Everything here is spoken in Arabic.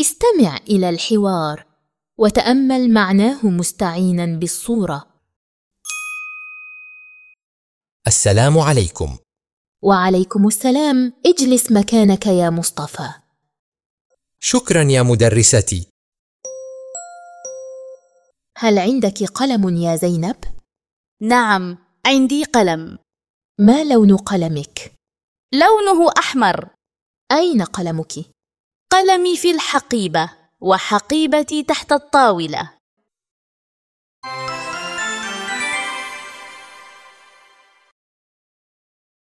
استمع إلى الحوار وتأمل معناه مستعينا بالصورة. السلام عليكم. وعليكم السلام. اجلس مكانك يا مصطفى. شكرا يا مدرستي. هل عندك قلم يا زينب؟ نعم عندي قلم. ما لون قلمك؟ لونه أحمر. أين قلمك؟ قلمي في الحقيبة وحقيبتي تحت الطاولة.